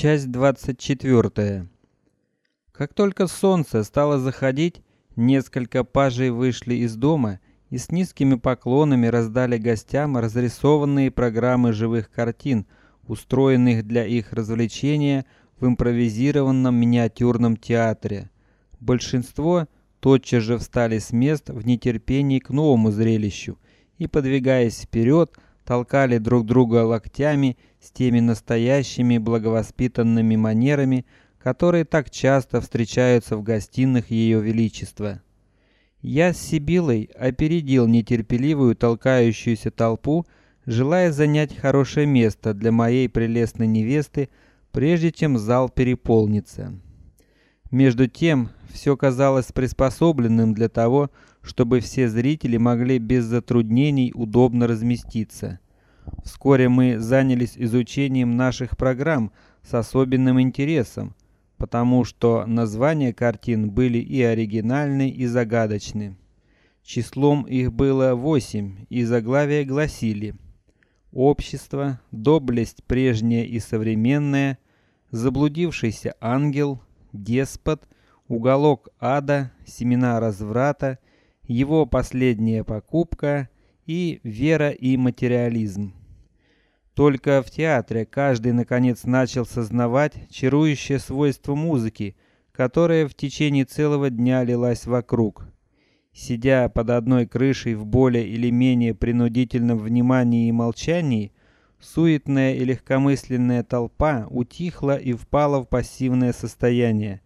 Часть двадцать четвертая. Как только солнце стало заходить, несколько пажей вышли из дома и с низкими поклонами раздали гостям разрисованные программы живых картин, устроенных для их развлечения в импровизированном миниатюрном театре. Большинство тотчас же встали с мест в нетерпении к новому зрелищу и, подвигаясь вперед, толкали друг друга локтями с теми настоящими благовоспитанными манерами, которые так часто встречаются в гостиных ее величества. Я с Сибилой опередил нетерпеливую толкающуюся толпу, желая занять хорошее место для моей прелестной невесты, прежде чем зал переполнится. Между тем, все казалось приспособленным для того, чтобы все зрители могли без затруднений удобно разместиться. Вскоре мы занялись изучением наших программ с особенным интересом, потому что названия картин были и оригинальны, и загадочны. Числом их было восемь, и заглавия гласили: общество, доблесть прежняя и современная, заблудившийся ангел, деспот, уголок ада, семена разврата, его последняя покупка и вера и материализм. Только в театре каждый наконец начал сознавать чарующее свойство музыки, которая в течение целого дня лилась вокруг. Сидя под одной крышей в более или менее принудительном внимании и молчании, суетная и легкомысленная толпа утихла и впала в пассивное состояние.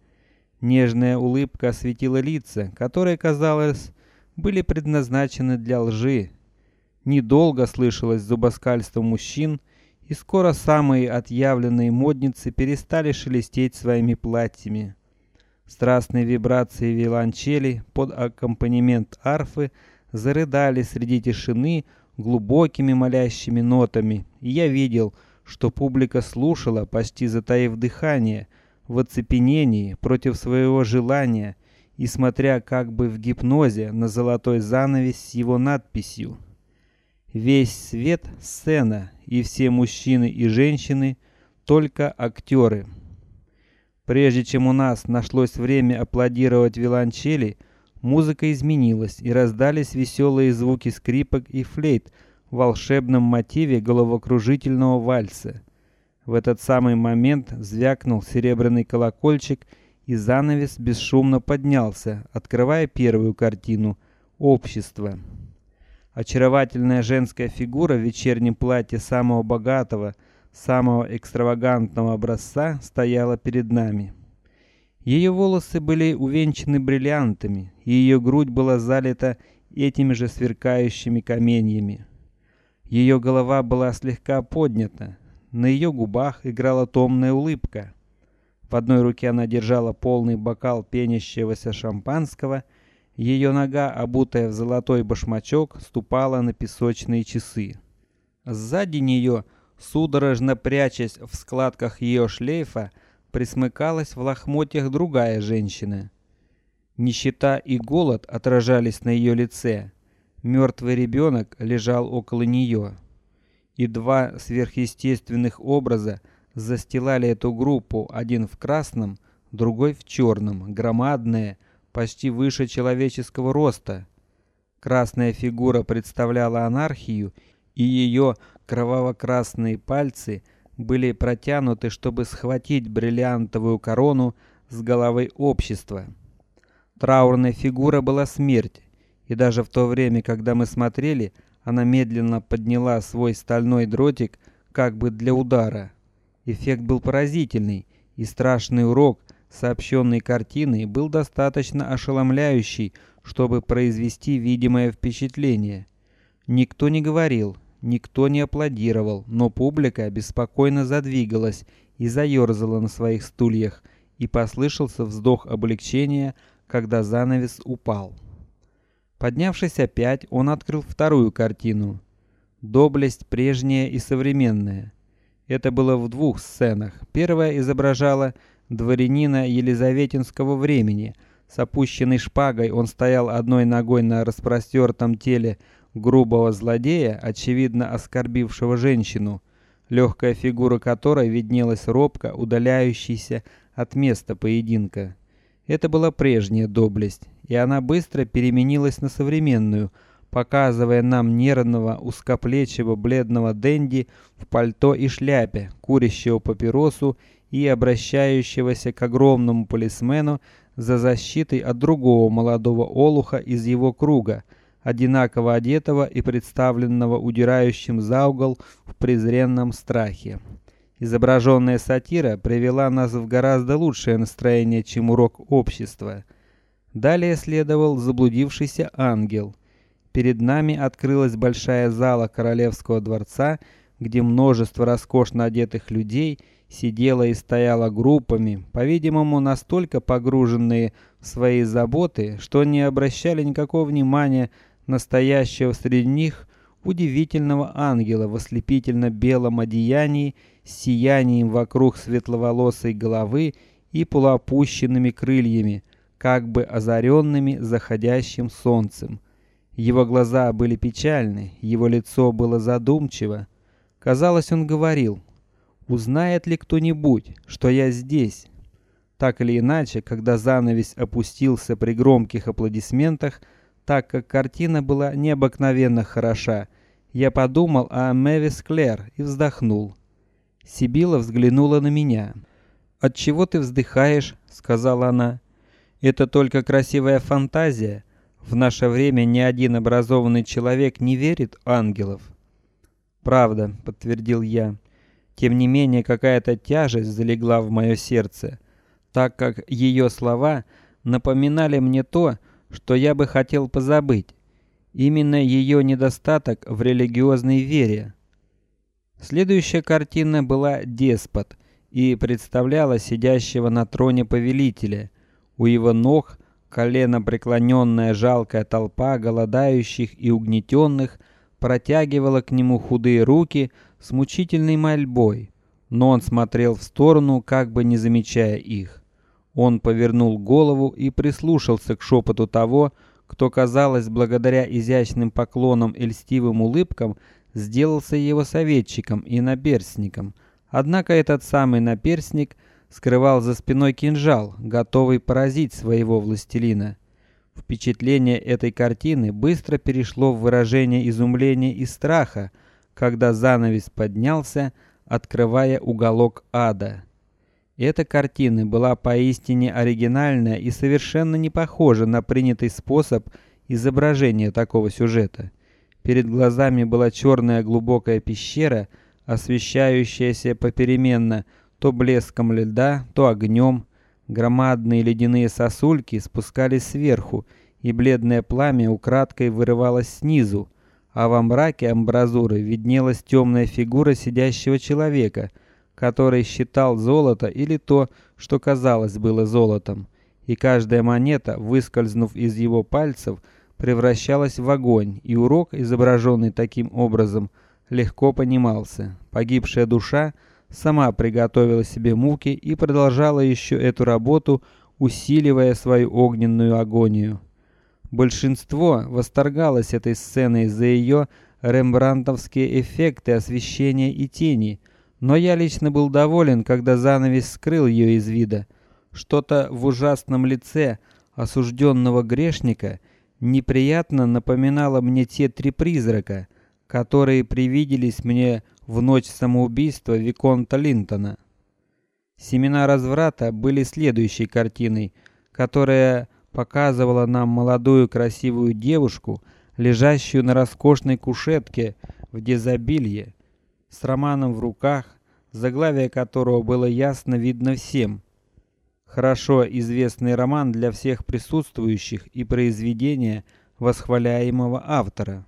Нежная улыбка осветила лица, которые, казалось, были предназначены для лжи, Недолго слышалось зубоскальство мужчин, и скоро самые отъявленные модницы перестали шелестеть своими платьями. Страстные вибрации виолончели под аккомпанемент арфы зарыдали среди тишины глубокими молящими нотами, и я видел, что публика слушала, почти затаив дыхание, в оцепенении против своего желания и смотря как бы в гипнозе на золотой занавес с его надписью. Весь свет сцена, и все мужчины и женщины только актеры. Прежде чем у нас нашлось время аплодировать виолончели, музыка изменилась и раздались веселые звуки скрипок и флейт в волшебном мотиве головокружительного вальса. В этот самый момент звякнул серебряный колокольчик, и занавес бесшумно поднялся, открывая первую картину "Общество". Очаровательная женская фигура в вечернем платье самого богатого, самого экстравагантного образца стояла перед нами. Ее волосы были увенчаны бриллиантами, и ее грудь была залита этими же сверкающими каменьями. Ее голова была слегка поднята, на ее губах играла томная улыбка. В одной руке она держала полный бокал пенящегося шампанского, ее нога, обутая в золотой башмачок, ступала на песочные часы. Сзади нее, судорожно прячась в складках ее шлейфа, присмыкалась в лохмотьях другая женщина. Нищета и голод отражались на ее лице. Мертвый ребенок лежал около нее, и два сверхъестественных образа застилали эту группу, один в красном, другой в черном, громадные почти выше человеческого роста. Красная фигура представляла анархию, и ее кроваво-красные пальцы были протянуты, чтобы схватить бриллиантовую корону с головы общества. Траурная фигура была смерть, и даже в то время, когда мы смотрели, она медленно подняла свой стальной дротик, как бы для удара. Эффект был поразительный, и страшный урок сообщенной картины был достаточно ошеломляющий, чтобы произвести видимое впечатление. Никто не говорил, никто не аплодировал, но публика беспокойно задвигалась и заерзала на своих стульях, и послышался вздох облегчения, когда занавес упал. Поднявшись опять, он открыл вторую картину. Доблесть прежняя и современная. Это было в двух сценах. Первая изображала дворянина Елизаветинского времени. С опущенной шпагой он стоял одной ногой на распростертом теле грубого злодея, очевидно оскорбившего женщину. легкая фигура которой виднелась робко удаляющейся от места поединка. Это была прежняя доблесть, и она быстро переменилась на современную, показывая нам нервного, узкоплечего, бледного денди в пальто и шляпе, курящего папиросу и обращающегося к огромному полисмену за защитой от другого молодого олуха из его круга, одинаково одетого и представленного удирающим за угол в презренном страхе. Изображенная сатира привела нас в гораздо лучшее настроение, чем урок общества. Далее следовал заблудившийся ангел. Перед нами открылась большая зала королевского дворца, где множество роскошно одетых людей сидело и стояло группами, по-видимому, настолько погруженные в свои заботы, что не обращали никакого внимания на стоящего среди них удивительного ангела в ослепительно белом одеянии сиянием вокруг светловолосой головы и полуопущенными крыльями, как бы озаренными заходящим солнцем. Его глаза были печальны, его лицо было задумчиво. Казалось, он говорил: "Узнает ли кто-нибудь, что я здесь?" Так или иначе, когда занавес опустился при громких аплодисментах, так как картина была необыкновенно хороша, я подумал о Мэвис Клэр и вздохнул. Сибила взглянула на меня. От чего ты вздыхаешь? сказала она. Это только красивая фантазия. В наше время ни один образованный человек не верит ангелов. Правда, подтвердил я. Тем не менее, какая-то тяжесть залегла в мое сердце, так как ее слова напоминали мне то, что я бы хотел позабыть. Именно ее недостаток в религиозной вере. Следующая картина была деспот и представляла сидящего на троне повелителя. У его ног колено преклоненная жалкая толпа голодающих и угнетенных протягивала к нему худые руки с мучительной мольбой, но он смотрел в сторону, как бы не замечая их. Он повернул голову и прислушался к шепоту того, кто, казалось, благодаря изящным поклонам и льстивым улыбкам сделался его советчиком и наперсником. Однако этот самый наперсник скрывал за спиной кинжал, готовый поразить своего властелина. Впечатление этой картины быстро перешло в выражение изумления и страха, когда занавес поднялся, открывая уголок ада. Эта картина была поистине оригинальная и совершенно не похожа на принятый способ изображения такого сюжета. Перед глазами была черная глубокая пещера, освещающаяся попеременно то блеском льда, то огнем. Громадные ледяные сосульки спускались сверху, и бледное пламя украдкой вырывалось снизу, а во мраке амбразуры виднелась темная фигура сидящего человека, который считал золото или то, что казалось было золотом, и каждая монета, выскользнув из его пальцев, превращалась в огонь, и урок, изображенный таким образом, легко понимался. Погибшая душа сама приготовила себе муки и продолжала еще эту работу, усиливая свою огненную агонию. Большинство восторгалось этой сценой за ее рембрандтовские эффекты освещения и тени, но я лично был доволен, когда занавес скрыл ее из вида. Что-то в ужасном лице осужденного грешника неприятно напоминало мне те три призрака, которые привиделись мне в ночь самоубийства виконта Линтона. Семена разврата были следующей картиной, которая показывала нам молодую красивую девушку, лежащую на роскошной кушетке в дезобилье, с романом в руках, заглавие которого было ясно видно всем. Хорошо известный роман для всех присутствующих и произведение восхваляемого автора.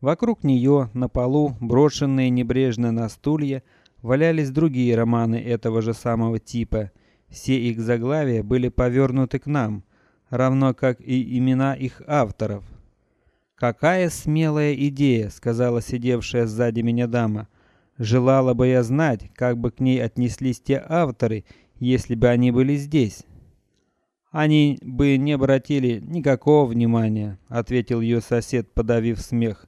Вокруг нее на полу, брошенные небрежно на стулья, валялись другие романы этого же самого типа. Все их заглавия были повернуты к нам, равно как и имена их авторов. Какая смелая идея, сказала сидевшая сзади меня дама. Желала бы я знать, как бы к ней отнеслись те авторы, если бы они были здесь. Они бы не обратили никакого внимания, ответил ее сосед, подавив смех.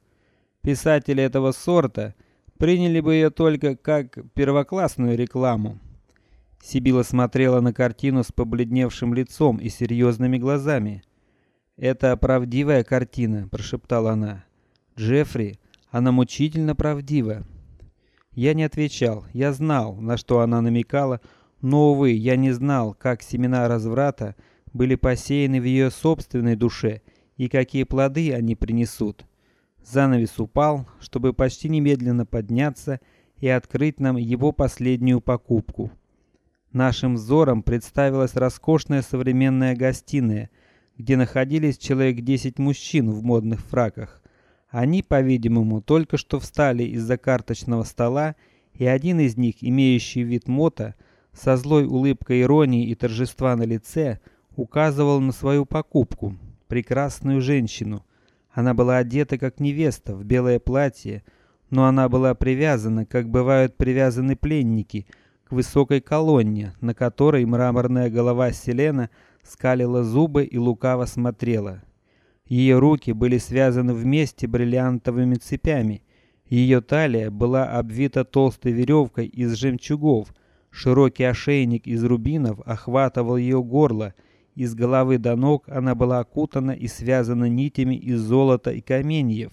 Писатели этого сорта приняли бы ее только как первоклассную рекламу. Сибила смотрела на картину с побледневшим лицом и серьезными глазами. Это правдивая картина, прошептала она. Джеффри, она мучительно правдива. Я не отвечал. Я знал, на что она намекала, но увы, я не знал, как семена разврата были посеяны в ее собственной душе и какие плоды они принесут. Занавес упал, чтобы почти немедленно подняться и открыть нам его последнюю покупку. Нашим взором представилась роскошная современная гостиная, где находились человек десять мужчин в модных фраках. Они, по-видимому, только что встали из-за карточного стола, и один из них, имеющий вид мота, со злой улыбкой иронии и торжества на лице, указывал на свою покупку прекрасную женщину. Она была одета как невеста в белое платье, но она была привязана, как бывают привязаны пленники, к высокой колонне, на которой мраморная голова Селена скалила зубы и лукаво смотрела. Ее руки были связаны вместе бриллиантовыми цепями. Ее талия была обвита толстой веревкой из жемчугов. Широкий ошейник из рубинов охватывал ее горло. Из головы до ног она была окутана и связана нитями из золота и каменьев.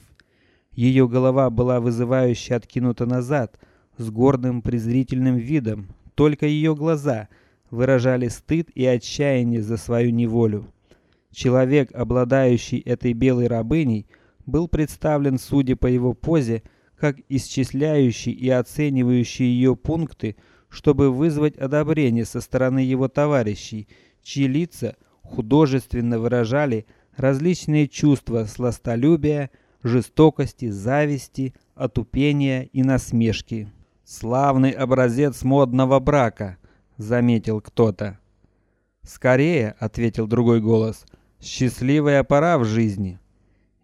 Ее голова была вызывающе откинута назад, с гордым презрительным видом. Только ее глаза выражали стыд и отчаяние за свою неволю. Человек, обладающий этой белой рабыней, был представлен, судя по его позе, как исчисляющий и оценивающий ее пункты, чтобы вызвать одобрение со стороны его товарищей, чьи лица художественно выражали различные чувства сластолюбия, жестокости, зависти, отупения и насмешки. Славный образец модного брака, заметил кто-то. Скорее, ответил другой голос. Счастливая пора в жизни.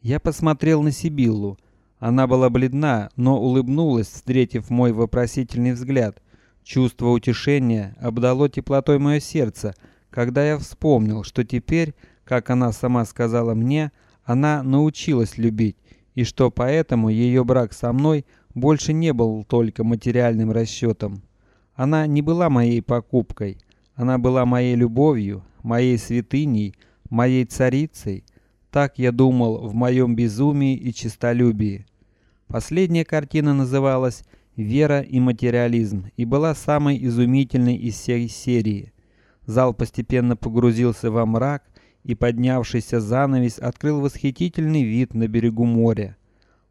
Я посмотрел на Сибиллу. Она была бледна, но улыбнулась, встретив мой вопросительный взгляд. Чувство утешения обдало теплотой мое сердце, когда я вспомнил, что теперь, как она сама сказала мне, она научилась любить, и что поэтому ее брак со мной больше не был только материальным расчетом. Она не была моей покупкой, она была моей любовью, моей святыней, моей царицей. Так я думал в моем безумии и честолюбии. Последняя картина называлась «Вера и материализм» и была самой изумительной из всей серии. Зал постепенно погрузился во мрак, и поднявшийся занавес открыл восхитительный вид на берегу моря.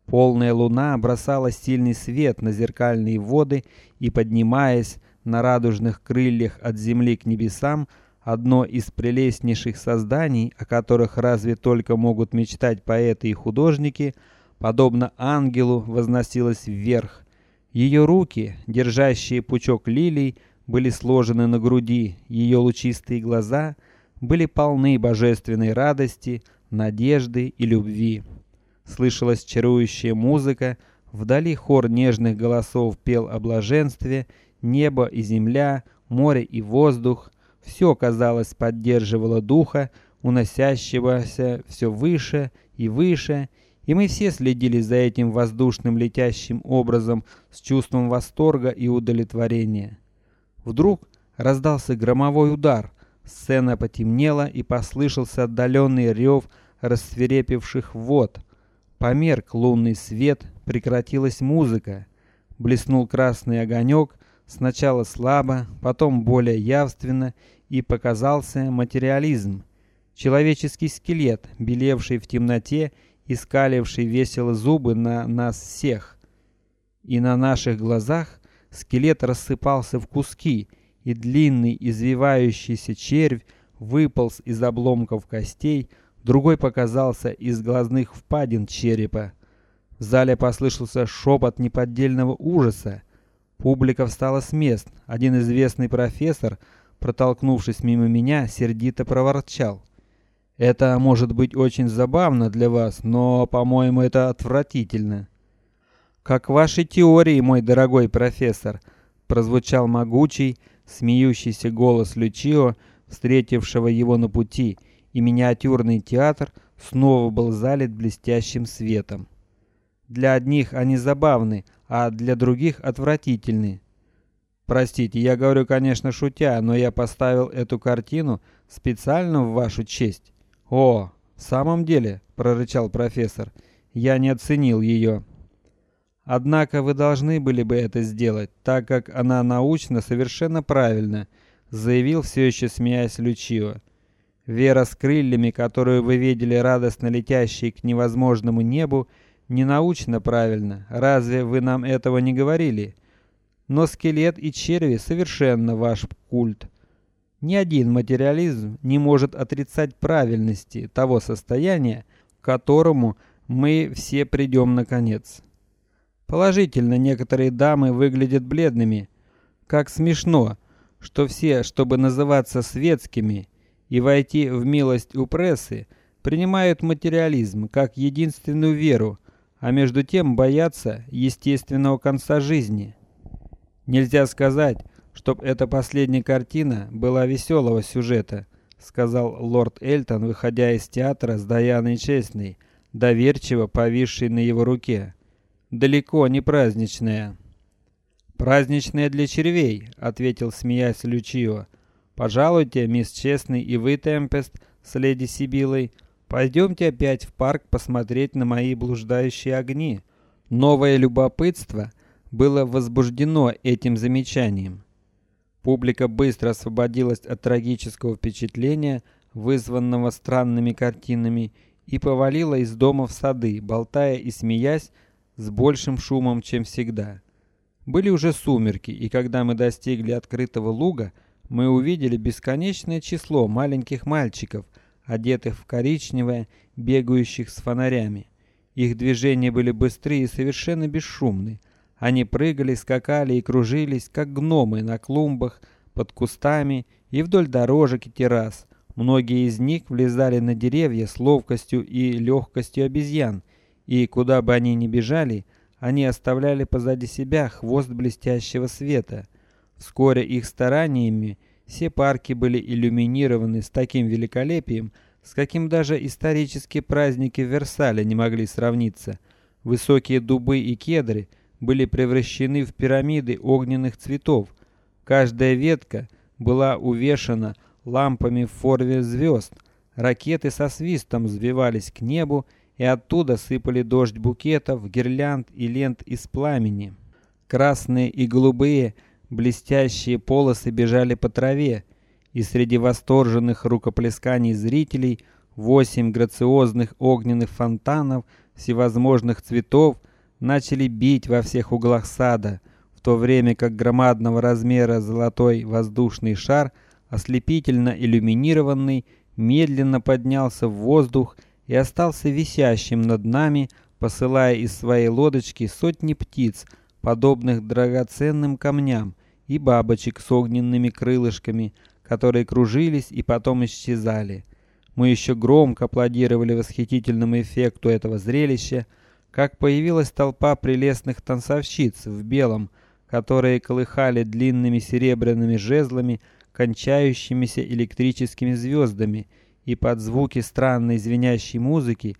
Полная луна бросала сильный свет на зеркальные воды и, поднимаясь на радужных крыльях от земли к небесам, одно из прелестнейших созданий, о которых разве только могут мечтать поэты и художники, подобно ангелу, возносилась вверх. Ее руки, держащие пучок лилий, были сложены на груди, ее лучистые глаза были полны божественной радости, надежды и любви. Слышалась чарующая музыка, вдали хор нежных голосов пел о блаженстве, небо и земля, море и воздух, все казалось поддерживало духа, уносящегося все выше и выше, и мы все следили за этим воздушным летящим образом с чувством восторга и удовлетворения. Вдруг раздался громовой удар, сцена потемнела и послышался отдаленный рев рассверепевших вод. Померк лунный свет, прекратилась музыка, блеснул красный огонек, сначала слабо, потом более явственно, и показался материализм, человеческий скелет, белевший в темноте и скаливший весело зубы на нас всех. И на наших глазах скелет рассыпался в куски, и длинный извивающийся червь выполз из обломков костей, другой показался из глазных впадин черепа. В зале послышался шепот неподдельного ужаса. Публика встала с мест. Один известный профессор, протолкнувшись мимо меня, сердито проворчал: это может быть очень забавно для вас, но, по-моему, это отвратительно. Как ваши теории, мой дорогой профессор, прозвучал могучий, смеющийся голос Лючио, встретившего его на пути, и миниатюрный театр снова был залит блестящим светом. Для одних они забавны, а для других отвратительны. Простите, я говорю, конечно, шутя, но я поставил эту картину специально в вашу честь. О, в самом деле, прорычал профессор, я не оценил ее. Однако вы должны были бы это сделать, так как она научно совершенно правильна, заявил все еще смеясь Лючио. Вера с крыльями, которую вы видели радостно летящей к невозможному небу, не научно правильно. Разве вы нам этого не говорили? Но скелет и черви совершенно ваш культ. Ни один материализм не может отрицать правильности того состояния, к которому мы все придем наконец. Положительно, некоторые дамы выглядят бледными. Как смешно, что все, чтобы называться светскими и войти в милость у прессы, принимают материализм как единственную веру, а между тем боятся естественного конца жизни. Нельзя сказать, чтоб эта последняя картина была веселого сюжета, сказал лорд Эльтон, выходя из театра с Даяной Честной, доверчиво повисшей на его руке. Далеко не праздничная. Праздничная для червей, ответил смеясь Лючио. Пожалуйте, мисс Честный и вы, Темпест, с леди Сибилой, пойдемте опять в парк посмотреть на мои блуждающие огни. Новое любопытство было возбуждено этим замечанием. Публика быстро освободилась от трагического впечатления, вызванного странными картинами, и повалила из дома в сады, болтая и смеясь с большим шумом, чем всегда. Были уже сумерки, и когда мы достигли открытого луга, мы увидели бесконечное число маленьких мальчиков, одетых в коричневое, бегающих с фонарями. Их движения были быстрые и совершенно бесшумны. Они прыгали, скакали и кружились, как гномы на клумбах, под кустами и вдоль дорожек и террас. Многие из них влезали на деревья с ловкостью и легкостью обезьян, и куда бы они ни бежали, они оставляли позади себя хвост блестящего света. Вскоре их стараниями все парки были иллюминированы с таким великолепием, с каким даже исторические праздники в Версале не могли сравниться. Высокие дубы и кедры были превращены в пирамиды огненных цветов. Каждая ветка была увешана лампами в форме звезд. Ракеты со свистом взвивались к небу, и оттуда сыпали дождь букетов, гирлянд и лент из пламени. Красные и голубые блестящие полосы бежали по траве, и среди восторженных рукоплесканий зрителей восемь грациозных огненных фонтанов всевозможных цветов начали бить во всех углах сада, в то время как громадного размера золотой воздушный шар, ослепительно иллюминированный, медленно поднялся в воздух и остался висящим над нами, посылая из своей лодочки сотни птиц, подобных драгоценным камням, и бабочек с огненными крылышками, которые кружились и потом исчезали. Мы еще громко аплодировали восхитительному эффекту этого зрелища, как появилась толпа прелестных танцовщиц в белом, которые колыхали длинными серебряными жезлами, кончающимися электрическими звездами, и под звуки странной звенящей музыки,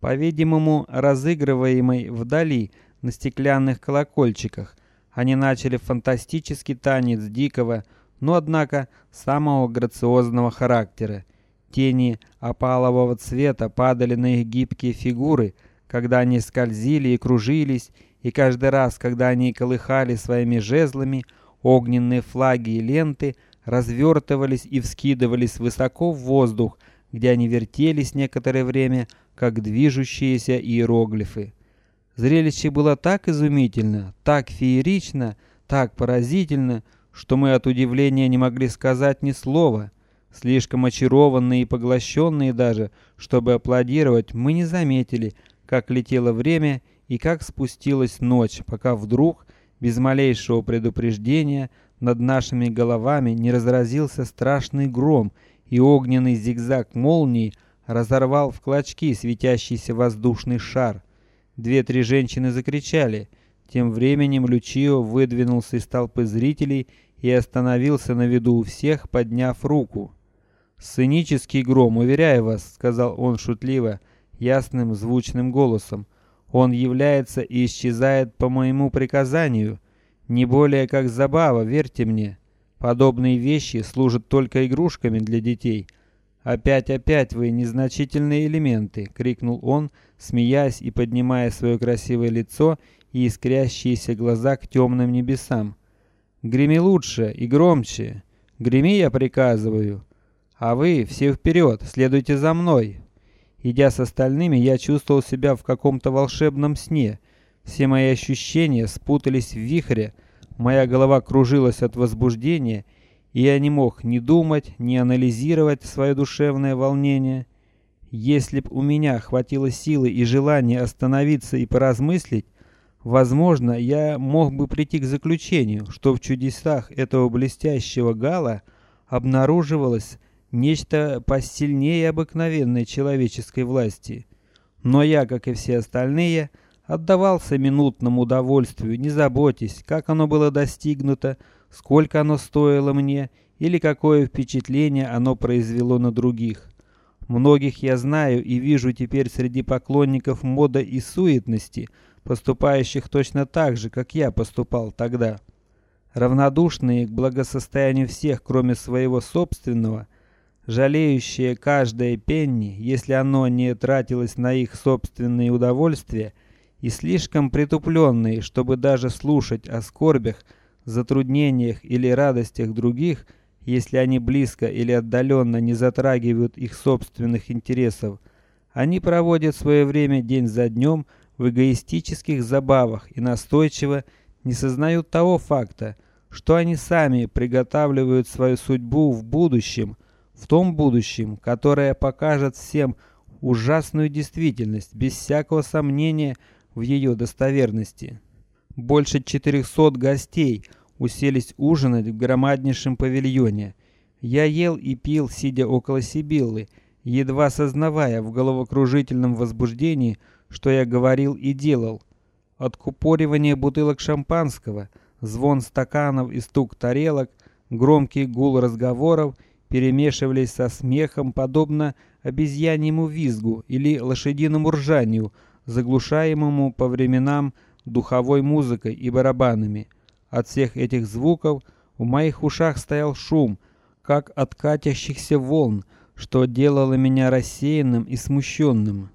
по-видимому, разыгрываемой вдали на стеклянных колокольчиках, они начали фантастический танец дикого, но однако самого грациозного характера. Тени опалового цвета падали на их гибкие фигуры, когда они скользили и кружились, и каждый раз, когда они колыхали своими жезлами, огненные флаги и ленты развертывались и вскидывались высоко в воздух, где они вертелись некоторое время, как движущиеся иероглифы. Зрелище было так изумительно, так феерично, так поразительно, что мы от удивления не могли сказать ни слова. Слишком очарованные и поглощенные даже, чтобы аплодировать, мы не заметили, как летело время и как спустилась ночь, пока вдруг, без малейшего предупреждения, над нашими головами не разразился страшный гром, и огненный зигзаг молнии разорвал в клочки светящийся воздушный шар. Две-три женщины закричали. Тем временем Лючио выдвинулся из толпы зрителей и остановился на виду у всех, подняв руку. Сценический гром, уверяю вас, сказал он шутливо, ясным звучным голосом. Он является и исчезает по моему приказанию, не более как забава, верьте мне. Подобные вещи служат только игрушками для детей. Опять, опять вы незначительные элементы, крикнул он, смеясь и поднимая свое красивое лицо и искрящиеся глаза к темным небесам. Греми лучше и громче. Греми, я приказываю. А вы все вперед, следуйте за мной. Идя с остальными, я чувствовал себя в каком-то волшебном сне. Все мои ощущения спутались в вихре, моя голова кружилась от возбуждения, и я не мог ни думать, ни анализировать свое душевное волнение. Если б у меня хватило силы и желания остановиться и поразмыслить, возможно, я мог бы прийти к заключению, что в чудесах этого блестящего гала обнаруживалось нечто посильнее обыкновенной человеческой власти. Но я, как и все остальные, отдавался минутному удовольствию, не заботясь, как оно было достигнуто, сколько оно стоило мне или какое впечатление оно произвело на других. Многих я знаю и вижу теперь среди поклонников моды и суетности, поступающих точно так же, как я поступал тогда. Равнодушные к благосостоянию всех, кроме своего собственного, жалеющие каждое пенни, если оно не тратилось на их собственные удовольствия, и слишком притупленные, чтобы даже слушать о скорбях, затруднениях или радостях других, если они близко или отдаленно не затрагивают их собственных интересов. Они проводят свое время день за днем в эгоистических забавах и настойчиво не сознают того факта, что они сами приготавливают свою судьбу в будущем, в том будущем, которое покажет всем ужасную действительность без всякого сомнения в ее достоверности. Больше четырехсот гостей уселись ужинать в громаднейшем павильоне. Я ел и пил, сидя около Сибиллы, едва сознавая в головокружительном возбуждении, что я говорил и делал. Откупоривание бутылок шампанского, звон стаканов и стук тарелок, громкий гул разговоров перемешивались со смехом, подобно обезьяньему визгу или лошадиному ржанию, заглушаемому по временам духовой музыкой и барабанами. От всех этих звуков в моих ушах стоял шум, как от катящихся волн, что делало меня рассеянным и смущенным.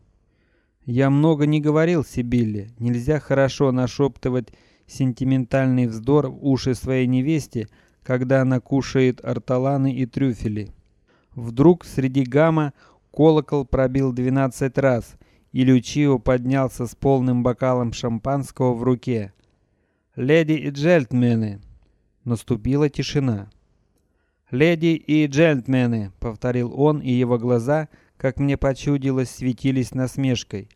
Я много не говорил Сибилле. Нельзя хорошо нашептывать сентиментальный вздор в уши своей невесте, когда она кушает ортоланы и трюфели. Вдруг среди гамма колокол пробил двенадцать раз, и Лючио поднялся с полным бокалом шампанского в руке. Леди и джентльмены, наступила тишина. Леди и джентльмены, повторил он, и его глаза, как мне почудилось, светились насмешкой.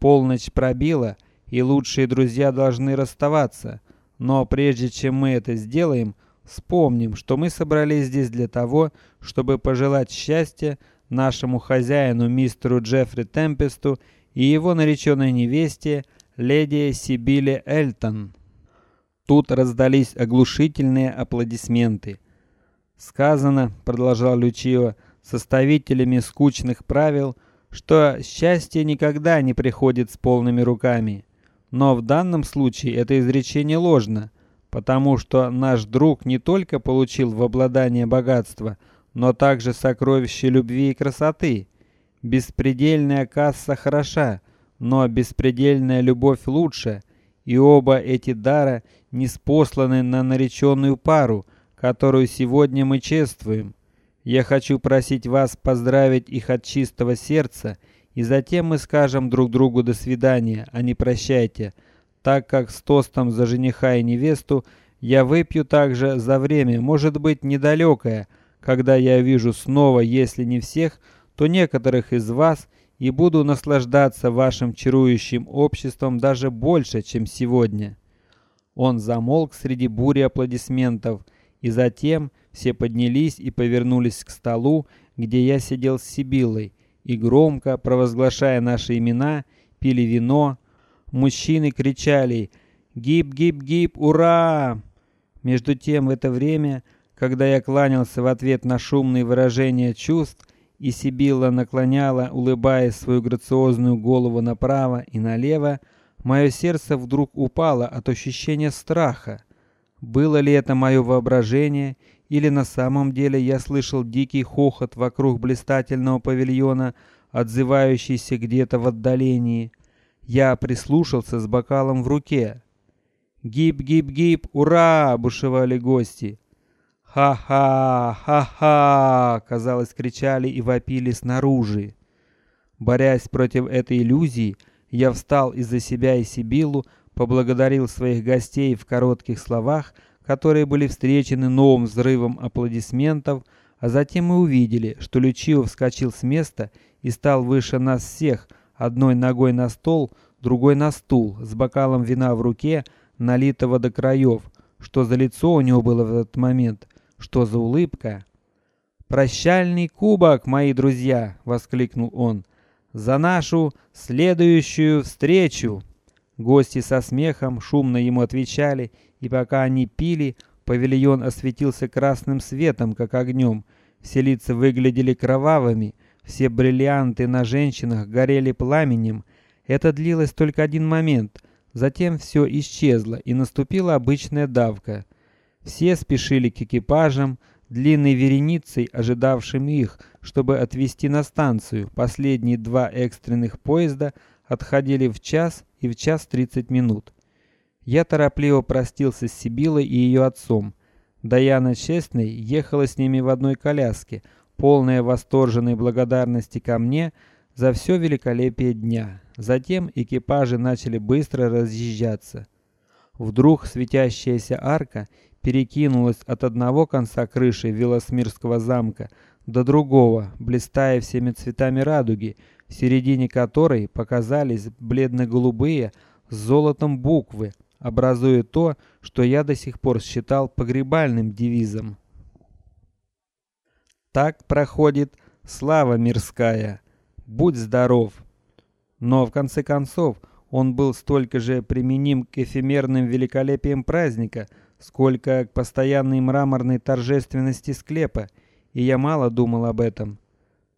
Полночь пробила, и лучшие друзья должны расставаться. Но прежде чем мы это сделаем, Вспомним, что мы собрались здесь для того, чтобы пожелать счастья нашему хозяину мистеру Джеффри Темпесту и его нареченной невесте леди Сибиле Элтон. Тут раздались оглушительные аплодисменты. Сказано, продолжал Лючио, составителями скучных правил, что счастье никогда не приходит с полными руками. Но в данном случае это изречение ложно потому что наш друг не только получил в обладание богатство, но также сокровище любви и красоты. Беспредельная касса хороша, но беспредельная любовь лучше, и оба эти дара не спосланы на нареченную пару, которую сегодня мы чествуем. Я хочу просить вас поздравить их от чистого сердца, и затем мы скажем друг другу до свидания, а не прощайте так как с тостом за жениха и невесту я выпью также за время, может быть, недалекое, когда я вижу снова, если не всех, то некоторых из вас, и буду наслаждаться вашим чарующим обществом даже больше, чем сегодня. Он замолк среди бури аплодисментов, и затем все поднялись и повернулись к столу, где я сидел с Сибиллой, и громко провозглашая наши имена, пили вино, Мужчины кричали: "Гип, гип, гип, ура!" Между тем в это время, когда я кланялся в ответ на шумные выражения чувств, и Сибилла наклоняла, улыбаясь, свою грациозную голову направо и налево, Мое сердце вдруг упало от ощущения страха. Было ли это мое воображение, или на самом деле я слышал дикий хохот вокруг блистательного павильона, отзывающийся где-то в отдалении? Я прислушался с бокалом в руке. Гип, гип, гип, ура! бушевали гости. Ха-ха, ха-ха! казалось, кричали и вопили снаружи. Борясь против этой иллюзии, я встал из-за себя и Сибилу, поблагодарил своих гостей в коротких словах, которые были встречены новым взрывом аплодисментов, а затем мы увидели, что Лючио вскочил с места и стал выше нас всех, одной ногой на стол, другой на стул, с бокалом вина в руке, налитого до краев. Что за лицо у него было в этот момент? Что за улыбка? Прощальный кубок, мои друзья, воскликнул он, за нашу следующую встречу. Гости со смехом шумно ему отвечали, и пока они пили, павильон осветился красным светом, как огнем. Все лица выглядели кровавыми, все бриллианты на женщинах горели пламенем. Это длилось только один момент, затем все исчезло и наступила обычная давка. Все спешили к экипажам, длинной вереницей, ожидавшим их, чтобы отвезти на станцию. Последние два экстренных поезда отходили в час и в час тридцать минут. Я торопливо простился с Сибилой и ее отцом. Даяна Честной ехала с ними в одной коляске, полная восторженной благодарности ко мне за все великолепие дня. Затем экипажи начали быстро разъезжаться. Вдруг светящаяся арка перекинулась от одного конца крыши Велосмирского замка до другого, блистая всеми цветами радуги, в середине которой показались бледно-голубые с золотом буквы, образуя то, что я до сих пор считал погребальным девизом. Так проходит слава мирская. Будь здоров. Но в конце концов он был столько же применим к эфемерным великолепиям праздника, сколько к постоянной мраморной торжественности склепа, и я мало думал об этом.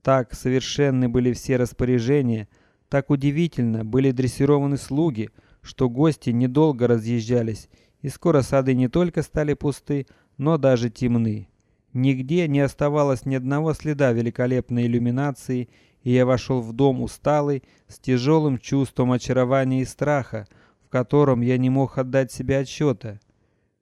Так совершенны были все распоряжения, так удивительно были дрессированы слуги, что гости недолго разъезжались, и скоро сады не только стали пусты, но даже темны. Нигде не оставалось ни одного следа великолепной иллюминации, и я вошел в дом усталый, с тяжелым чувством очарования и страха, в котором я не мог отдать себе отчета.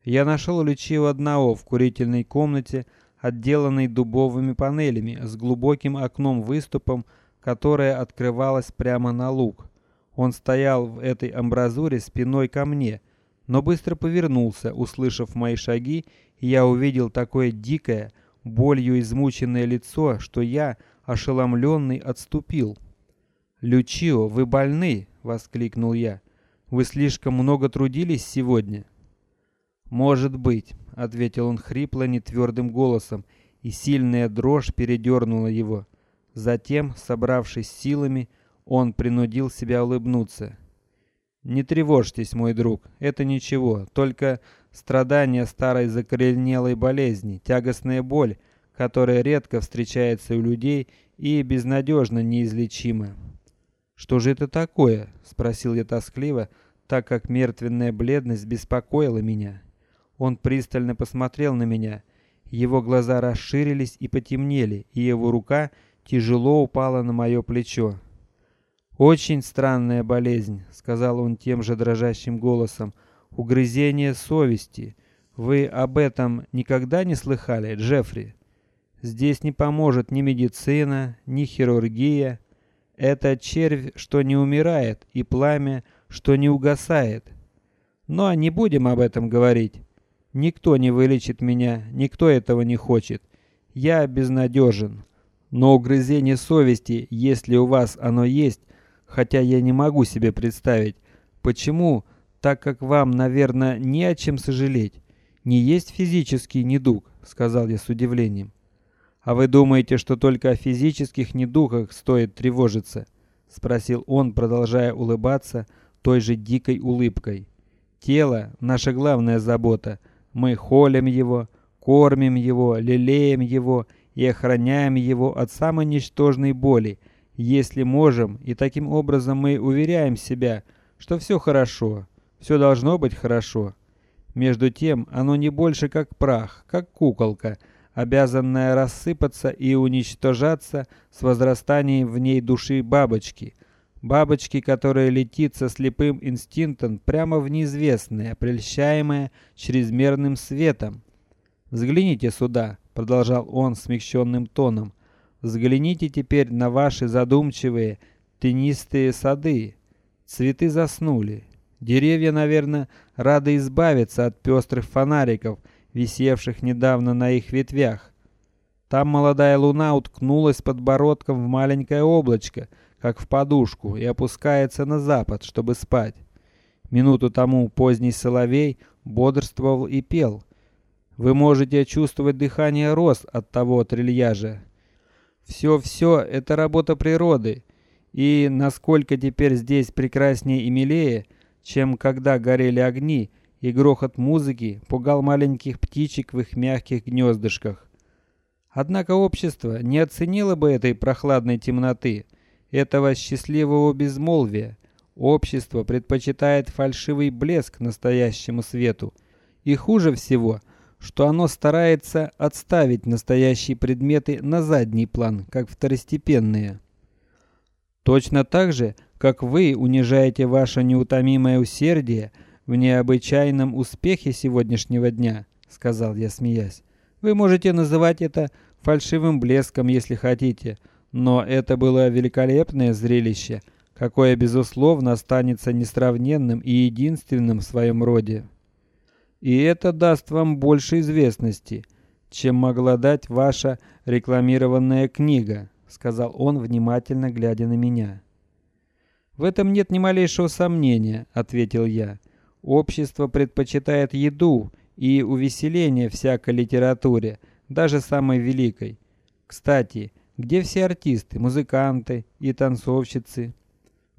Я нашел Лючио одного в курительной комнате, отделанной дубовыми панелями, с глубоким окном-выступом, которое открывалось прямо на луг. Он стоял в этой амбразуре спиной ко мне, но быстро повернулся, услышав мои шаги, и я увидел такое дикое, болью измученное лицо, что я, ошеломленный, отступил. Лючио, вы больны? воскликнул я. Вы слишком много трудились сегодня. Может быть, ответил он хрипло, нетвердым голосом, и сильная дрожь передернула его. Затем, собравшись силами, он принудил себя улыбнуться. Не тревожьтесь, мой друг, это ничего, только страдания старой закоренелой болезни, тягостная боль, которая редко встречается у людей и безнадежно неизлечима. Что же это такое? – спросил я тоскливо, так как мертвенная бледность беспокоила меня. Он пристально посмотрел на меня. Его глаза расширились и потемнели, и его рука тяжело упала на мое плечо. Очень странная болезнь, сказал он тем же дрожащим голосом. Угрызение совести. Вы об этом никогда не слыхали, Джеффри? Здесь не поможет ни медицина, ни хирургия. Это червь, что не умирает, и пламя, что не угасает. Но не будем об этом говорить. Никто не вылечит меня, никто этого не хочет. Я безнадежен. Но угрызение совести, если у вас оно есть, хотя я не могу себе представить, почему, так как вам, наверное, не о чем сожалеть, не есть физический недуг, сказал я с удивлением. А вы думаете, что только о физических недугах стоит тревожиться? спросил он, продолжая улыбаться той же дикой улыбкой. Тело наша главная забота. Мы холим его, кормим его, лелеем его и охраняем его от самой ничтожной боли, если можем, и таким образом мы уверяем себя, что все хорошо, все должно быть хорошо. Между тем, оно не больше как прах, как куколка, обязанная рассыпаться и уничтожаться с возрастанием в ней души бабочки, бабочки, которая летит со слепым инстинктом прямо в неизвестное, прельщаемое чрезмерным светом. Взгляните сюда, продолжал он смягченным тоном. Взгляните теперь на ваши задумчивые тенистые сады. Цветы заснули. Деревья, наверное, рады избавиться от пестрых фонариков, висевших недавно на их ветвях. Там молодая луна уткнулась подбородком в маленькое облачко, как в подушку, и опускается на запад, чтобы спать. Минуту тому поздний соловей бодрствовал и пел. Вы можете чувствовать дыхание роз от того трильяжа. Все, все, это работа природы. И насколько теперь здесь прекраснее и милее, чем когда горели огни и грохот музыки пугал маленьких птичек в их мягких гнездышках. Однако общество не оценило бы этой прохладной темноты, этого счастливого безмолвия. Общество предпочитает фальшивый блеск настоящему свету, и хуже всего, что оно старается отставить настоящие предметы на задний план, как второстепенные. Точно так же, как вы унижаете ваше неутомимое усердие в необычайном успехе сегодняшнего дня, сказал я, смеясь. Вы можете называть это фальшивым блеском, если хотите, но это было великолепное зрелище, какое безусловно останется несравненным и единственным в своем роде. И это даст вам больше известности, чем могла дать ваша рекламированная книга, сказал он, внимательно глядя на меня. В этом нет ни малейшего сомнения, ответил я. Общество предпочитает еду и увеселение всякой литературе, даже самой великой. Кстати, где все артисты, музыканты и танцовщицы?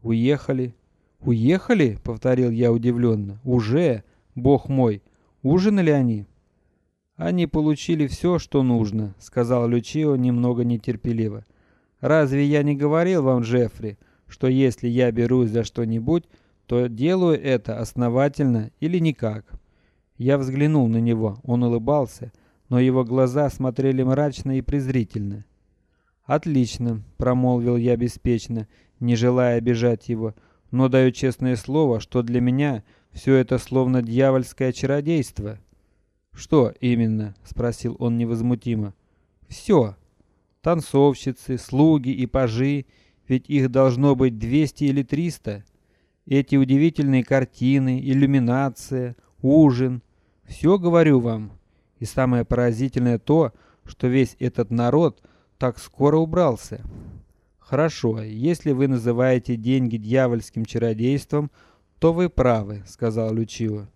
Уехали. Уехали? повторил я удивленно. Уже, бог мой, ужинали они? Они получили все, что нужно, сказал Лючио немного нетерпеливо. Разве я не говорил вам, Джеффри, что если я берусь за что-нибудь, то делаю это основательно или никак? Я взглянул на него. Он улыбался, но его глаза смотрели мрачно и презрительно. Отлично, промолвил я беспечно, не желая обижать его, но даю честное слово, что для меня все это словно дьявольское чародейство. Что именно? спросил он невозмутимо. Все. Танцовщицы, слуги и пажи, ведь их должно быть двести или триста. Эти удивительные картины, иллюминация, ужин, все говорю вам. И самое поразительное то, что весь этот народ так скоро убрался. Хорошо, если вы называете деньги дьявольским чародейством, то вы правы, сказал Лючио.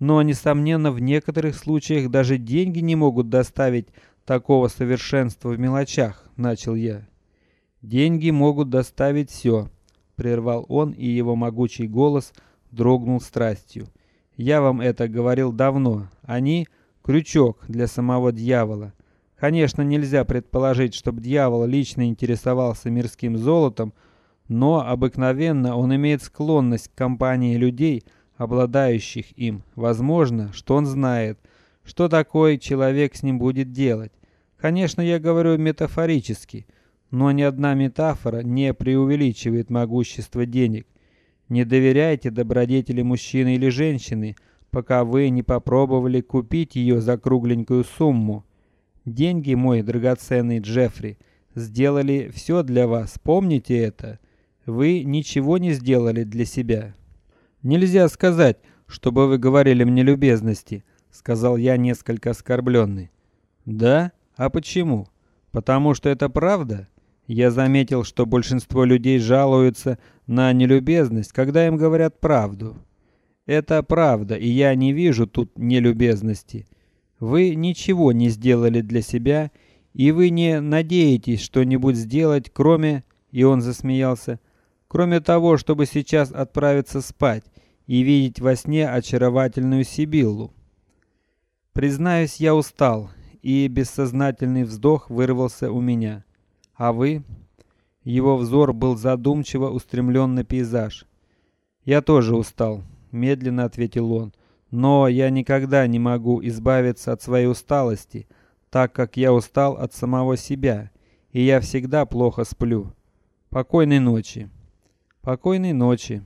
Но несомненно, в некоторых случаях даже деньги не могут доставить такого совершенства в мелочах, начал я. Деньги могут доставить все, прервал он, и его могучий голос дрогнул страстью. Я вам это говорил давно. Они крючок для самого дьявола. Конечно, нельзя предположить, чтобы дьявол лично интересовался мирским золотом, но обыкновенно он имеет склонность к компании людей, обладающих им. Возможно, что он знает, что такой человек с ним будет делать. Конечно, я говорю метафорически, но ни одна метафора не преувеличивает могущество денег. Не доверяйте добродетели мужчины или женщины, пока вы не попробовали купить ее за кругленькую сумму. Деньги, мой драгоценный Джеффри, сделали все для вас. Помните это. Вы ничего не сделали для себя. Нельзя сказать, чтобы вы говорили мне любезности, сказал я несколько оскорбленный. Да? А почему? Потому что это правда. Я заметил, что большинство людей жалуются на нелюбезность, когда им говорят правду. Это правда, и я не вижу тут нелюбезности. Вы ничего не сделали для себя, и вы не надеетесь что-нибудь сделать, кроме, и он засмеялся, кроме того, чтобы сейчас отправиться спать и видеть во сне очаровательную Сибиллу. Признаюсь, я устал, и бессознательный вздох вырвался у меня. А вы? Его взор был задумчиво устремлен на пейзаж. Я тоже устал, медленно ответил он. Но я никогда не могу избавиться от своей усталости, так как я устал от самого себя, и я всегда плохо сплю. Покойной ночи. Покойной ночи.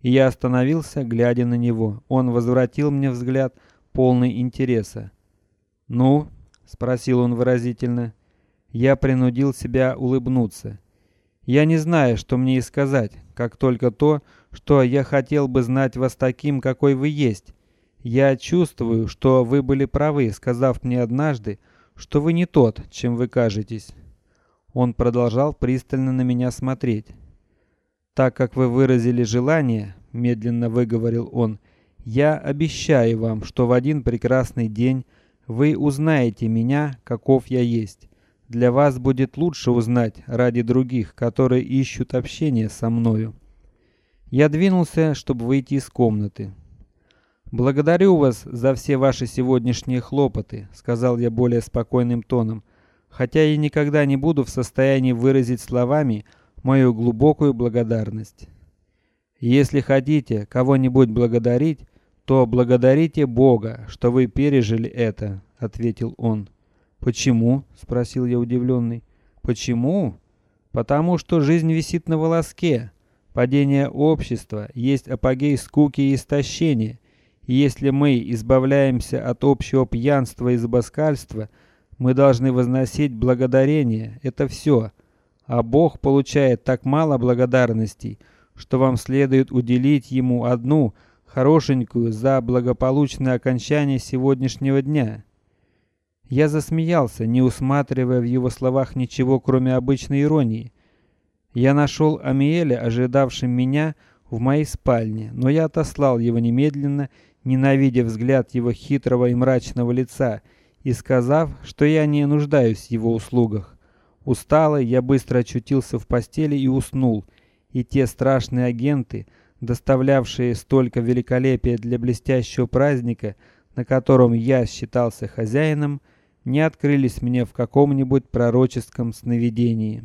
И я остановился, глядя на него. Он возвратил мне взгляд полный интереса. Ну, спросил он выразительно. Я принудил себя улыбнуться. Я не знаю, что мне и сказать, как только то, что я хотел бы знать вас таким, какой вы есть. Я чувствую, что вы были правы, сказав мне однажды, что вы не тот, чем вы кажетесь. Он продолжал пристально на меня смотреть. Так как вы выразили желание, медленно выговорил он, я обещаю вам, что в один прекрасный день вы узнаете меня, каков я есть. Для вас будет лучше узнать ради других, которые ищут общения со мною. Я двинулся, чтобы выйти из комнаты. Благодарю вас за все ваши сегодняшние хлопоты, сказал я более спокойным тоном, хотя я никогда не буду в состоянии выразить словами мою глубокую благодарность. Если хотите кого-нибудь благодарить, то благодарите Бога, что вы пережили это, ответил он. Почему? спросил я удивленный. Почему? Потому что жизнь висит на волоске. Падение общества есть апогей скуки и истощения. И если мы избавляемся от общего пьянства и забаскальства, мы должны возносить благодарение. Это все. А Бог получает так мало благодарностей, что вам следует уделить ему одну хорошенькую за благополучное окончание сегодняшнего дня. Я засмеялся, не усматривая в его словах ничего, кроме обычной иронии. Я нашел Амиэля, ожидавшим меня в моей спальне, но я отослал его немедленно, ненавидя взгляд его хитрого и мрачного лица, и сказав, что я не нуждаюсь в его услугах. Усталый, я быстро очутился в постели и уснул. И те страшные агенты, доставлявшие столько великолепия для блестящего праздника, на котором я считался хозяином, не открылись мне в каком-нибудь пророческом сновидении.